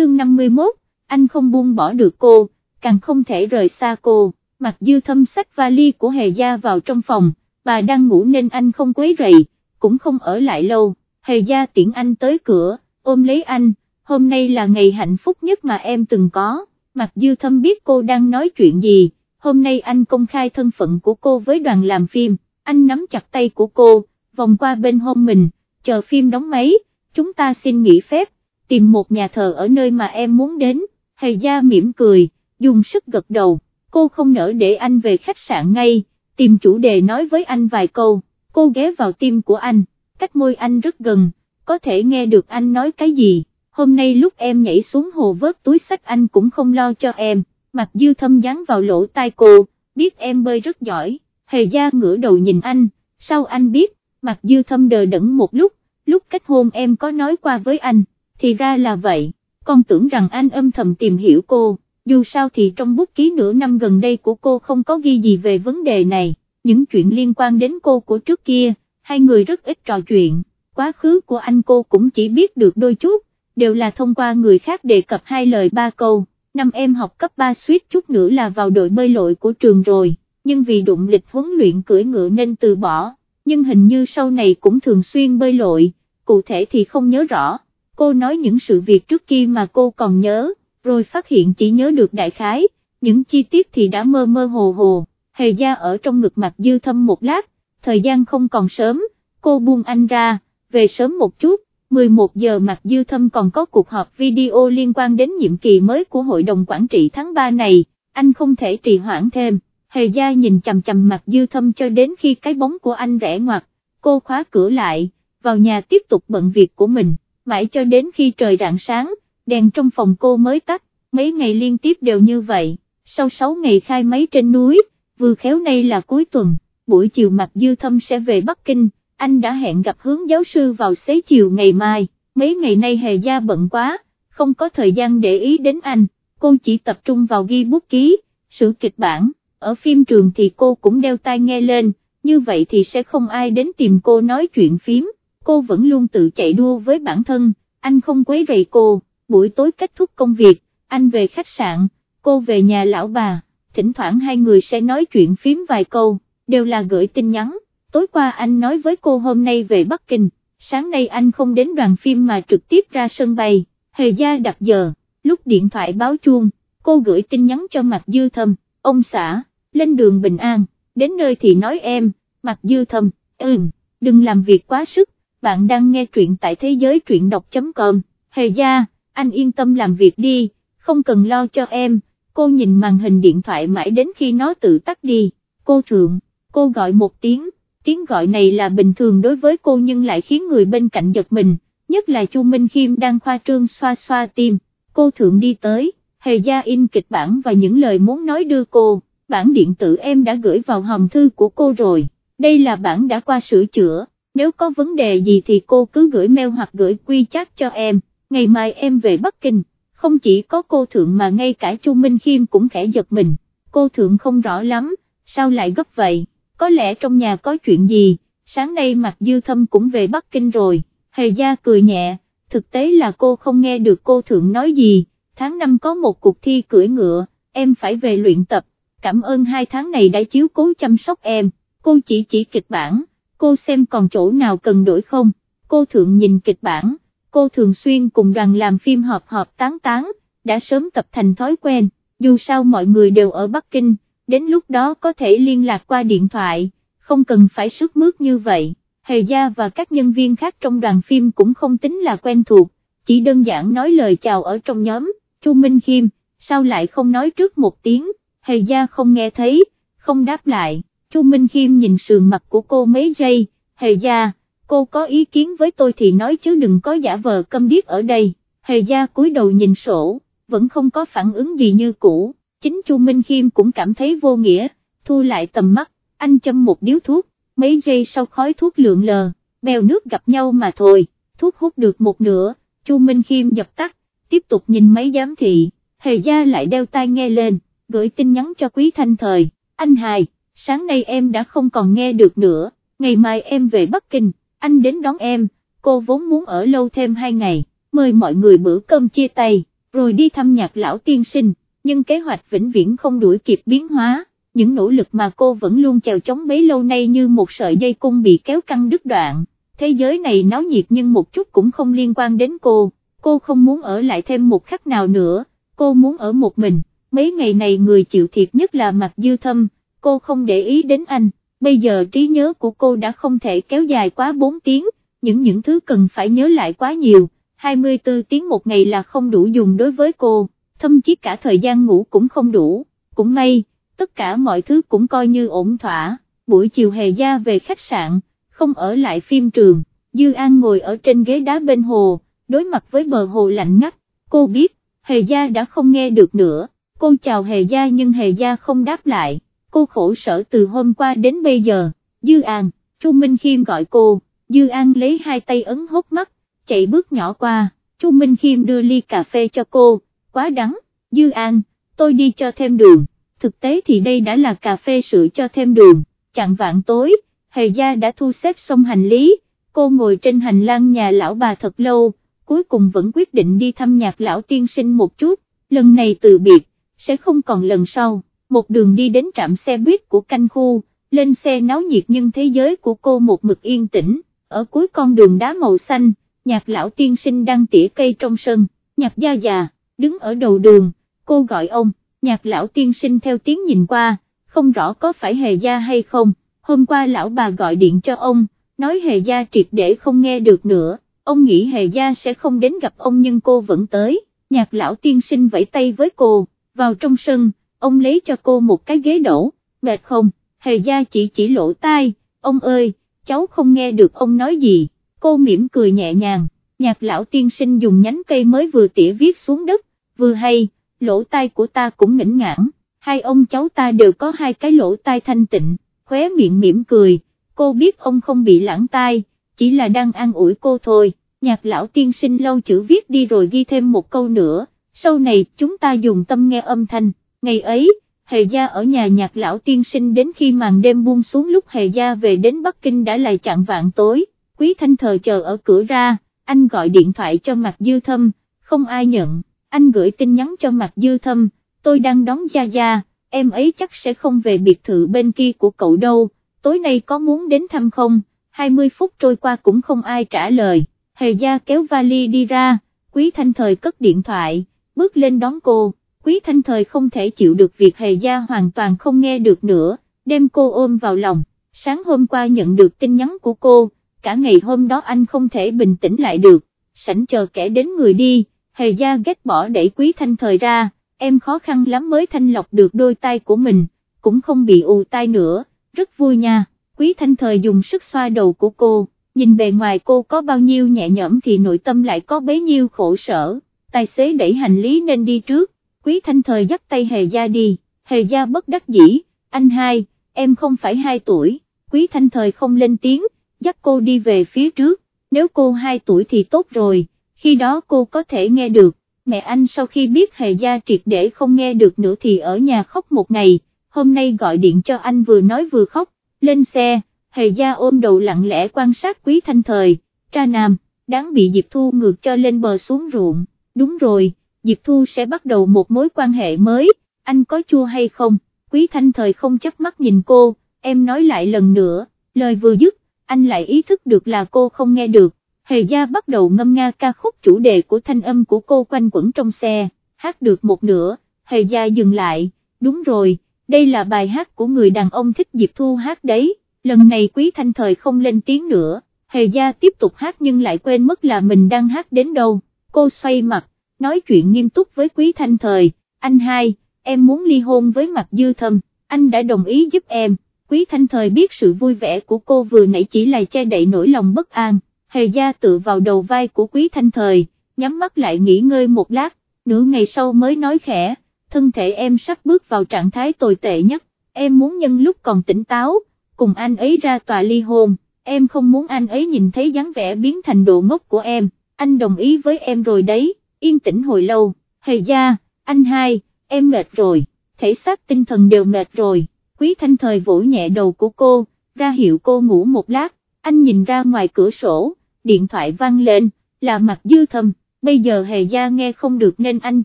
chương 51, anh không buông bỏ được cô, càng không thể rời xa cô, mặc dư thâm sách vali của hề gia vào trong phòng, bà đang ngủ nên anh không quấy rầy, cũng không ở lại lâu, hề gia tiễn anh tới cửa, ôm lấy anh, hôm nay là ngày hạnh phúc nhất mà em từng có, mặc dư thâm biết cô đang nói chuyện gì, hôm nay anh công khai thân phận của cô với đoàn làm phim, anh nắm chặt tay của cô, vòng qua bên hôn mình, chờ phim đóng máy, chúng ta xin nghỉ phép, tìm một nhà thờ ở nơi mà em muốn đến, hề gia mỉm cười, dùng sức gật đầu, cô không nỡ để anh về khách sạn ngay, tìm chủ đề nói với anh vài câu, cô ghé vào tim của anh, cách môi anh rất gần, có thể nghe được anh nói cái gì, hôm nay lúc em nhảy xuống hồ vớt túi sách anh cũng không lo cho em, mặt dư thâm dán vào lỗ tai cô, biết em bơi rất giỏi, hề gia ngửa đầu nhìn anh, sao anh biết, mặt dư thâm đờ đẫn một lúc, lúc kết hôn em có nói qua với anh, thì ra là vậy, con tưởng rằng anh âm thầm tìm hiểu cô, dù sao thì trong bút ký nửa năm gần đây của cô không có ghi gì về vấn đề này, những chuyện liên quan đến cô của trước kia, hai người rất ít trò chuyện, quá khứ của anh cô cũng chỉ biết được đôi chút, đều là thông qua người khác đề cập hai lời ba câu, năm em học cấp 3 suýt chút nữa là vào đội bơi lội của trường rồi, nhưng vì đụng lịch huấn luyện cưỡi ngựa nên từ bỏ, nhưng hình như sau này cũng thường xuyên bơi lội, cụ thể thì không nhớ rõ, cô nói những sự việc trước kia mà cô còn nhớ, rồi phát hiện chỉ nhớ được đại khái, những chi tiết thì đã mơ mơ hồ hồ, hề gia ở trong ngực mặt dư thâm một lát, thời gian không còn sớm, cô buông anh ra, về sớm một chút, 11 giờ mặt dư thâm còn có cuộc họp video liên quan đến nhiệm kỳ mới của Hội đồng Quản trị tháng 3 này, anh không thể trì hoãn thêm, hề gia nhìn chầm chầm mặt dư thâm cho đến khi cái bóng của anh rẽ ngoặt, cô khóa cửa lại, vào nhà tiếp tục bận việc của mình, mãi cho đến khi trời rạng sáng, đèn trong phòng cô mới tắt, mấy ngày liên tiếp đều như vậy, sau 6 ngày khai máy trên núi, vừa khéo nay là cuối tuần, buổi chiều mặt dư thâm sẽ về Bắc Kinh, anh đã hẹn gặp hướng giáo sư vào xế chiều ngày mai, mấy ngày nay hề gia bận quá, không có thời gian để ý đến anh, cô chỉ tập trung vào ghi bút ký, sửa kịch bản, ở phim trường thì cô cũng đeo tai nghe lên, như vậy thì sẽ không ai đến tìm cô nói chuyện phím, cô vẫn luôn tự chạy đua với bản thân, anh không quấy rầy cô, buổi tối kết thúc công việc, anh về khách sạn, cô về nhà lão bà, thỉnh thoảng hai người sẽ nói chuyện phím vài câu, đều là gửi tin nhắn. Tối qua anh nói với cô hôm nay về Bắc Kinh, sáng nay anh không đến đoàn phim mà trực tiếp ra sân bay, hề gia đặt giờ, lúc điện thoại báo chuông, cô gửi tin nhắn cho Mạc Dư Thâm, ông xã, lên đường bình an, đến nơi thì nói em, Mạc Dư Thâm, ừm, đừng làm việc quá sức, bạn đang nghe truyện tại thế giới truyện đọc.com, hề gia, anh yên tâm làm việc đi, không cần lo cho em, cô nhìn màn hình điện thoại mãi đến khi nó tự tắt đi, cô thượng, cô gọi một tiếng. Tiếng gọi này là bình thường đối với cô nhưng lại khiến người bên cạnh giật mình, nhất là Chu Minh Khiêm đang khoa trương xoa xoa tim, cô thượng đi tới, hề gia in kịch bản và những lời muốn nói đưa cô, bản điện tử em đã gửi vào hòm thư của cô rồi, đây là bản đã qua sửa chữa, nếu có vấn đề gì thì cô cứ gửi mail hoặc gửi quy chat cho em, ngày mai em về Bắc Kinh, không chỉ có cô thượng mà ngay cả Chu Minh Khiêm cũng khẽ giật mình, cô thượng không rõ lắm, sao lại gấp vậy? có lẽ trong nhà có chuyện gì, sáng nay Mạc Dư Thâm cũng về Bắc Kinh rồi, hề gia cười nhẹ, thực tế là cô không nghe được cô thượng nói gì, tháng năm có một cuộc thi cưỡi ngựa, em phải về luyện tập, cảm ơn hai tháng này đã chiếu cố chăm sóc em, cô chỉ chỉ kịch bản, cô xem còn chỗ nào cần đổi không, cô thượng nhìn kịch bản, cô thường xuyên cùng đoàn làm phim họp họp tán tán, đã sớm tập thành thói quen, dù sao mọi người đều ở Bắc Kinh đến lúc đó có thể liên lạc qua điện thoại, không cần phải sức mướt như vậy. Hề gia và các nhân viên khác trong đoàn phim cũng không tính là quen thuộc, chỉ đơn giản nói lời chào ở trong nhóm, Chu Minh Khiêm, sao lại không nói trước một tiếng, Hề gia không nghe thấy, không đáp lại, Chu Minh Khiêm nhìn sườn mặt của cô mấy giây, Hề gia, cô có ý kiến với tôi thì nói chứ đừng có giả vờ câm điếc ở đây, Hề gia cúi đầu nhìn sổ, vẫn không có phản ứng gì như cũ. Chính Chu Minh Khiêm cũng cảm thấy vô nghĩa, thu lại tầm mắt, anh châm một điếu thuốc, mấy giây sau khói thuốc lượn lờ, bèo nước gặp nhau mà thôi, thuốc hút được một nửa, Chu Minh Khiêm dập tắt, tiếp tục nhìn máy giám thị, hề gia lại đeo tai nghe lên, gửi tin nhắn cho Quý Thanh Thời, anh hài, sáng nay em đã không còn nghe được nữa, ngày mai em về Bắc Kinh, anh đến đón em, cô vốn muốn ở lâu thêm hai ngày, mời mọi người bữa cơm chia tay, rồi đi thăm nhạc lão tiên sinh, nhưng kế hoạch vĩnh viễn không đuổi kịp biến hóa, những nỗ lực mà cô vẫn luôn chèo chống bấy lâu nay như một sợi dây cung bị kéo căng đứt đoạn, thế giới này náo nhiệt nhưng một chút cũng không liên quan đến cô, cô không muốn ở lại thêm một khắc nào nữa, cô muốn ở một mình, mấy ngày này người chịu thiệt nhất là mặt dư thâm, cô không để ý đến anh, bây giờ trí nhớ của cô đã không thể kéo dài quá 4 tiếng, những những thứ cần phải nhớ lại quá nhiều, 24 tiếng một ngày là không đủ dùng đối với cô, thậm chí cả thời gian ngủ cũng không đủ, cũng may, tất cả mọi thứ cũng coi như ổn thỏa, buổi chiều hề gia về khách sạn, không ở lại phim trường, Dư An ngồi ở trên ghế đá bên hồ, đối mặt với bờ hồ lạnh ngắt, cô biết, hề gia đã không nghe được nữa, cô chào hề gia nhưng hề gia không đáp lại, cô khổ sở từ hôm qua đến bây giờ, Dư An, Chu Minh Khiêm gọi cô, Dư An lấy hai tay ấn hốc mắt, chạy bước nhỏ qua, Chu Minh Khiêm đưa ly cà phê cho cô, quá đắng, Dư An, tôi đi cho thêm đường, thực tế thì đây đã là cà phê sữa cho thêm đường, chặn vạn tối, hề gia đã thu xếp xong hành lý, cô ngồi trên hành lang nhà lão bà thật lâu, cuối cùng vẫn quyết định đi thăm nhạc lão tiên sinh một chút, lần này từ biệt, sẽ không còn lần sau, một đường đi đến trạm xe buýt của canh khu, lên xe náo nhiệt nhưng thế giới của cô một mực yên tĩnh, ở cuối con đường đá màu xanh, nhạc lão tiên sinh đang tỉa cây trong sân, nhạc gia già, đứng ở đầu đường, cô gọi ông, nhạc lão tiên sinh theo tiếng nhìn qua, không rõ có phải hề gia hay không, hôm qua lão bà gọi điện cho ông, nói hề gia triệt để không nghe được nữa, ông nghĩ hề gia sẽ không đến gặp ông nhưng cô vẫn tới, nhạc lão tiên sinh vẫy tay với cô, vào trong sân, ông lấy cho cô một cái ghế đổ, mệt không, hề gia chỉ chỉ lỗ tai, ông ơi, cháu không nghe được ông nói gì, cô mỉm cười nhẹ nhàng, nhạc lão tiên sinh dùng nhánh cây mới vừa tỉa viết xuống đất, vừa hay, lỗ tai của ta cũng ngỉnh ngãn, hai ông cháu ta đều có hai cái lỗ tai thanh tịnh, khóe miệng mỉm cười, cô biết ông không bị lãng tai, chỉ là đang an ủi cô thôi, nhạc lão tiên sinh lâu chữ viết đi rồi ghi thêm một câu nữa, sau này chúng ta dùng tâm nghe âm thanh, ngày ấy, hề gia ở nhà nhạc lão tiên sinh đến khi màn đêm buông xuống lúc hề gia về đến Bắc Kinh đã lại chặn vạn tối, quý thanh thờ chờ ở cửa ra, anh gọi điện thoại cho mặt dư thâm, không ai nhận, anh gửi tin nhắn cho mặt dư thâm, tôi đang đón Gia Gia, em ấy chắc sẽ không về biệt thự bên kia của cậu đâu, tối nay có muốn đến thăm không, 20 phút trôi qua cũng không ai trả lời, hề gia kéo vali đi ra, quý thanh thời cất điện thoại, bước lên đón cô, quý thanh thời không thể chịu được việc hề gia hoàn toàn không nghe được nữa, đem cô ôm vào lòng, sáng hôm qua nhận được tin nhắn của cô, cả ngày hôm đó anh không thể bình tĩnh lại được, sảnh chờ kẻ đến người đi, hề gia ghét bỏ đẩy quý thanh thời ra, em khó khăn lắm mới thanh lọc được đôi tay của mình, cũng không bị ù tai nữa, rất vui nha, quý thanh thời dùng sức xoa đầu của cô, nhìn bề ngoài cô có bao nhiêu nhẹ nhõm thì nội tâm lại có bấy nhiêu khổ sở, tài xế đẩy hành lý nên đi trước, quý thanh thời dắt tay hề gia đi, hề gia bất đắc dĩ, anh hai, em không phải hai tuổi, quý thanh thời không lên tiếng, dắt cô đi về phía trước, nếu cô hai tuổi thì tốt rồi, khi đó cô có thể nghe được, mẹ anh sau khi biết hề gia triệt để không nghe được nữa thì ở nhà khóc một ngày, hôm nay gọi điện cho anh vừa nói vừa khóc, lên xe, hề gia ôm đầu lặng lẽ quan sát quý thanh thời, tra nam, đáng bị Diệp Thu ngược cho lên bờ xuống ruộng, đúng rồi, Diệp Thu sẽ bắt đầu một mối quan hệ mới, anh có chua hay không, quý thanh thời không chấp mắt nhìn cô, em nói lại lần nữa, lời vừa dứt, anh lại ý thức được là cô không nghe được, Hề gia bắt đầu ngâm nga ca khúc chủ đề của thanh âm của cô quanh quẩn trong xe, hát được một nửa, Hề gia dừng lại, đúng rồi, đây là bài hát của người đàn ông thích Diệp Thu hát đấy, lần này quý thanh thời không lên tiếng nữa, Hề gia tiếp tục hát nhưng lại quên mất là mình đang hát đến đâu, cô xoay mặt, nói chuyện nghiêm túc với quý thanh thời, anh hai, em muốn ly hôn với mặt dư thâm, anh đã đồng ý giúp em, quý thanh thời biết sự vui vẻ của cô vừa nãy chỉ là che đậy nỗi lòng bất an hề gia tự vào đầu vai của quý thanh thời, nhắm mắt lại nghỉ ngơi một lát, nửa ngày sau mới nói khẽ, thân thể em sắp bước vào trạng thái tồi tệ nhất, em muốn nhân lúc còn tỉnh táo, cùng anh ấy ra tòa ly hôn, em không muốn anh ấy nhìn thấy dáng vẻ biến thành độ ngốc của em, anh đồng ý với em rồi đấy, yên tĩnh hồi lâu, hề gia, anh hai, em mệt rồi, thể xác tinh thần đều mệt rồi, quý thanh thời vỗ nhẹ đầu của cô, ra hiệu cô ngủ một lát, anh nhìn ra ngoài cửa sổ, điện thoại vang lên, là mặt dư thâm, bây giờ hề gia nghe không được nên anh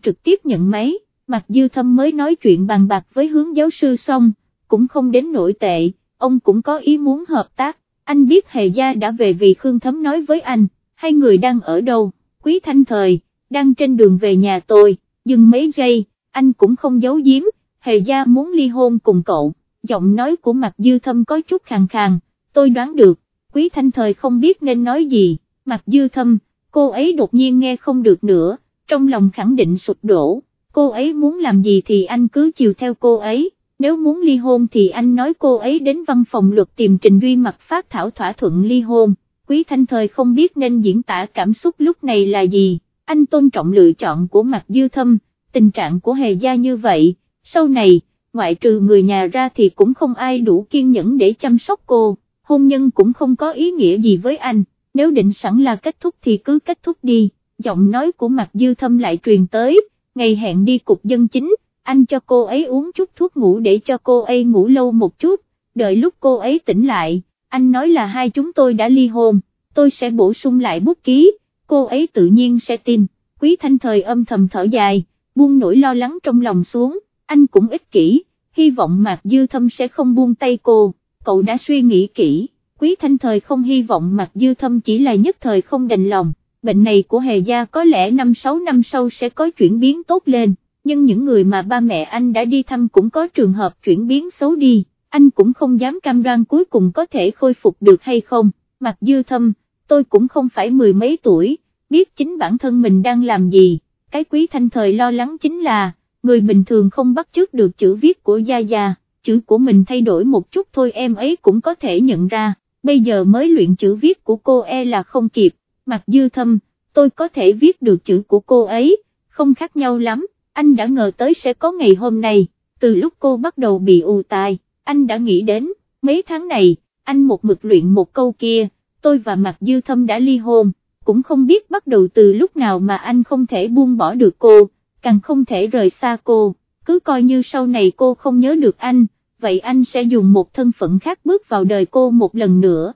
trực tiếp nhận máy, mặt Dư Thâm mới nói chuyện bàn bạc với hướng giáo sư xong, cũng không đến nổi tệ, ông cũng có ý muốn hợp tác, anh biết hề gia đã về vì Khương Thấm nói với anh, hai người đang ở đâu, quý thanh thời, đang trên đường về nhà tôi, dừng mấy giây, anh cũng không giấu giếm, hề gia muốn ly hôn cùng cậu, giọng nói của mặt Dư Thâm có chút khàn khàn, tôi đoán được, quý thanh thời không biết nên nói gì, mặt Dư Thâm, cô ấy đột nhiên nghe không được nữa, trong lòng khẳng định sụp đổ, cô ấy muốn làm gì thì anh cứ chiều theo cô ấy, nếu muốn ly hôn thì anh nói cô ấy đến văn phòng luật tìm Trình Duy mặt phát thảo thỏa thuận ly hôn, quý thanh thời không biết nên diễn tả cảm xúc lúc này là gì, anh tôn trọng lựa chọn của Mạc Dư Thâm, tình trạng của Hề Gia như vậy, sau này, ngoại trừ người nhà ra thì cũng không ai đủ kiên nhẫn để chăm sóc cô, hôn nhân cũng không có ý nghĩa gì với anh, nếu định sẵn là kết thúc thì cứ kết thúc đi, giọng nói của Mạc Dư Thâm lại truyền tới, ngày hẹn đi cục dân chính, anh cho cô ấy uống chút thuốc ngủ để cho cô ấy ngủ lâu một chút, đợi lúc cô ấy tỉnh lại, anh nói là hai chúng tôi đã ly hôn, tôi sẽ bổ sung lại bút ký, cô ấy tự nhiên sẽ tin, quý thanh thời âm thầm thở dài, buông nỗi lo lắng trong lòng xuống, anh cũng ích kỷ, hy vọng Mạc Dư Thâm sẽ không buông tay cô, cậu đã suy nghĩ kỹ, quý thanh thời không hy vọng Mạc Dư Thâm chỉ là nhất thời không đành lòng, bệnh này của Hề Gia có lẽ 5-6 năm sau sẽ có chuyển biến tốt lên, nhưng những người mà ba mẹ anh đã đi thăm cũng có trường hợp chuyển biến xấu đi, anh cũng không dám cam đoan cuối cùng có thể khôi phục được hay không, Mạc Dư Thâm, tôi cũng không phải mười mấy tuổi, biết chính bản thân mình đang làm gì, cái quý thanh thời lo lắng chính là, người bình thường không bắt chước được chữ viết của Gia Gia, chữ của mình thay đổi một chút thôi em ấy cũng có thể nhận ra, bây giờ mới luyện chữ viết của cô e là không kịp, mặt dư thâm, tôi có thể viết được chữ của cô ấy, không khác nhau lắm, anh đã ngờ tới sẽ có ngày hôm nay, từ lúc cô bắt đầu bị ù tai, anh đã nghĩ đến, mấy tháng này, anh một mực luyện một câu kia, tôi và Mạc Dư Thâm đã ly hôn, cũng không biết bắt đầu từ lúc nào mà anh không thể buông bỏ được cô, càng không thể rời xa cô, cứ coi như sau này cô không nhớ được anh, vậy anh sẽ dùng một thân phận khác bước vào đời cô một lần nữa.